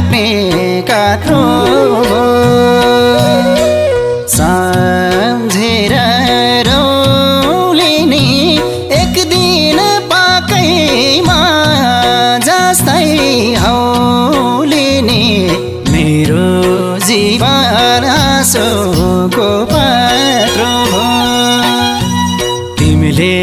लाग्ने कात्रो सम्झेर रौलिने एक दिन पाकैमा जस्तै हौलिने। मेरो जीवन आँसुको पात्रो। तिमीले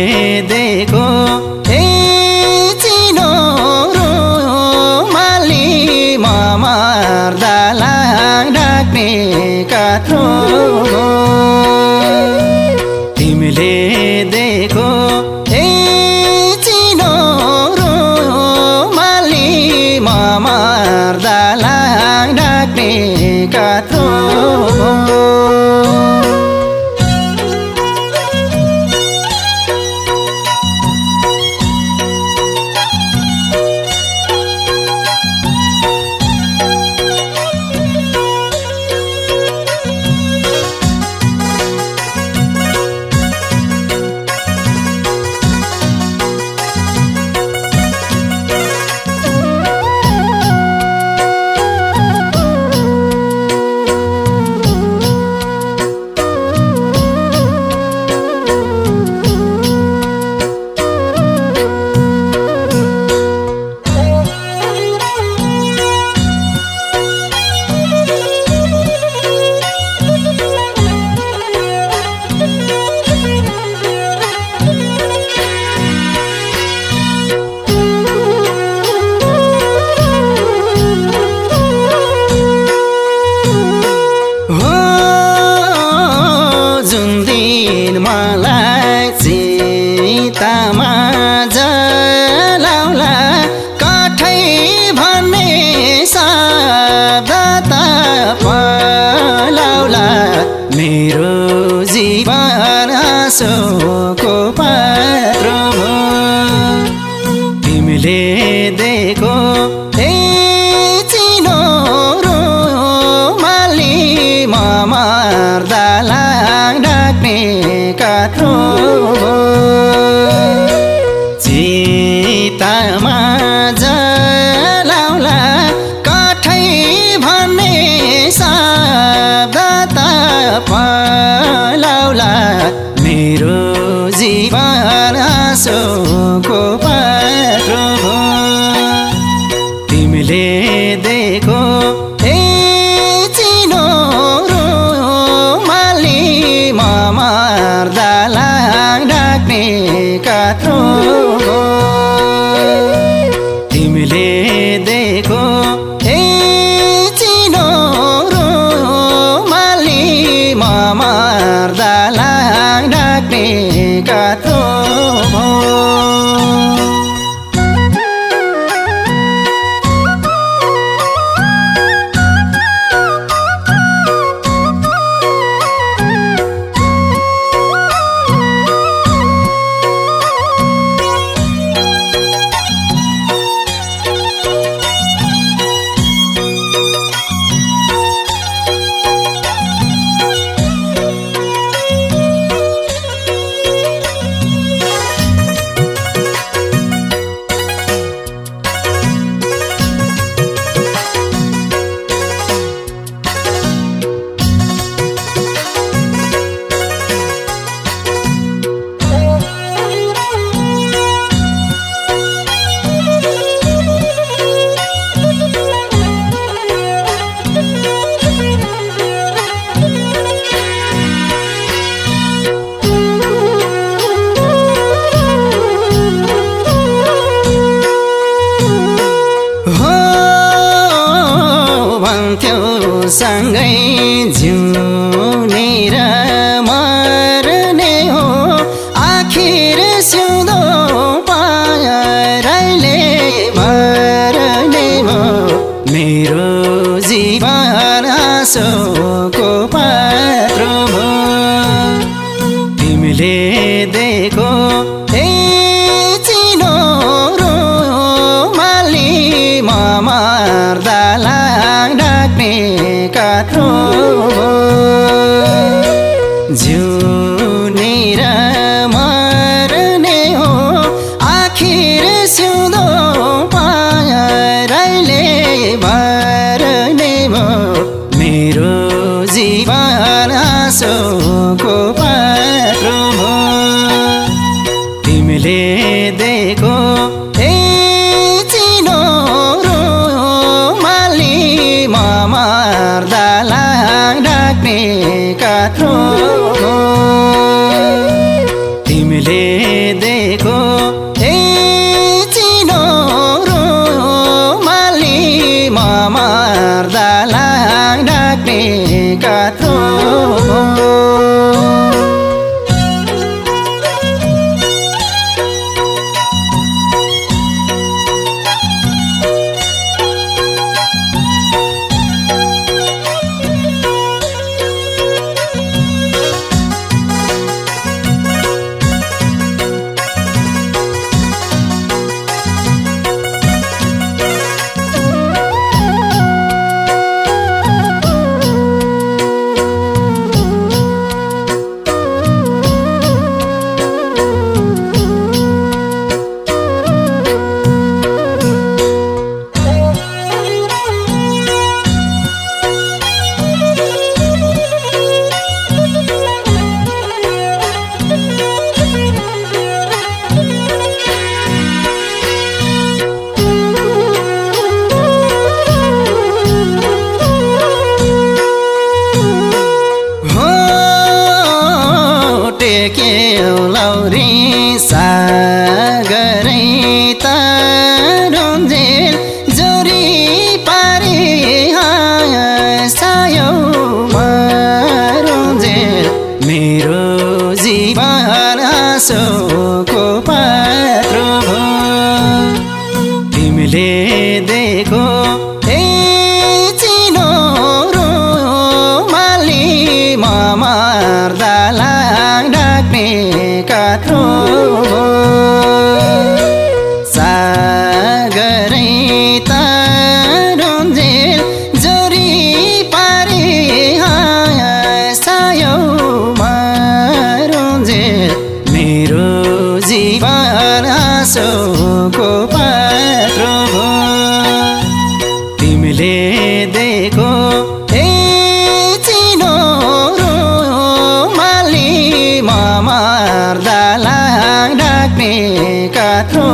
दालाङ ढाक्ने काठो चितामा जलाउला कठै भन्ने सादा त पलाउला मेरो जीवन जिउने र मर्ने हो। आखिर सिउँदो पारले मर्ने हो। मेरो जीवन सोको पात्रो हो। तिमीले दिएको ากนี่กะทอ लौरी सागरै तारुन्जेल जोरी पारी सायो मरुन्जेल मेरो जीवन सोको पात्रो तिमीले दिएको मर्दा लाग्ने कत्रो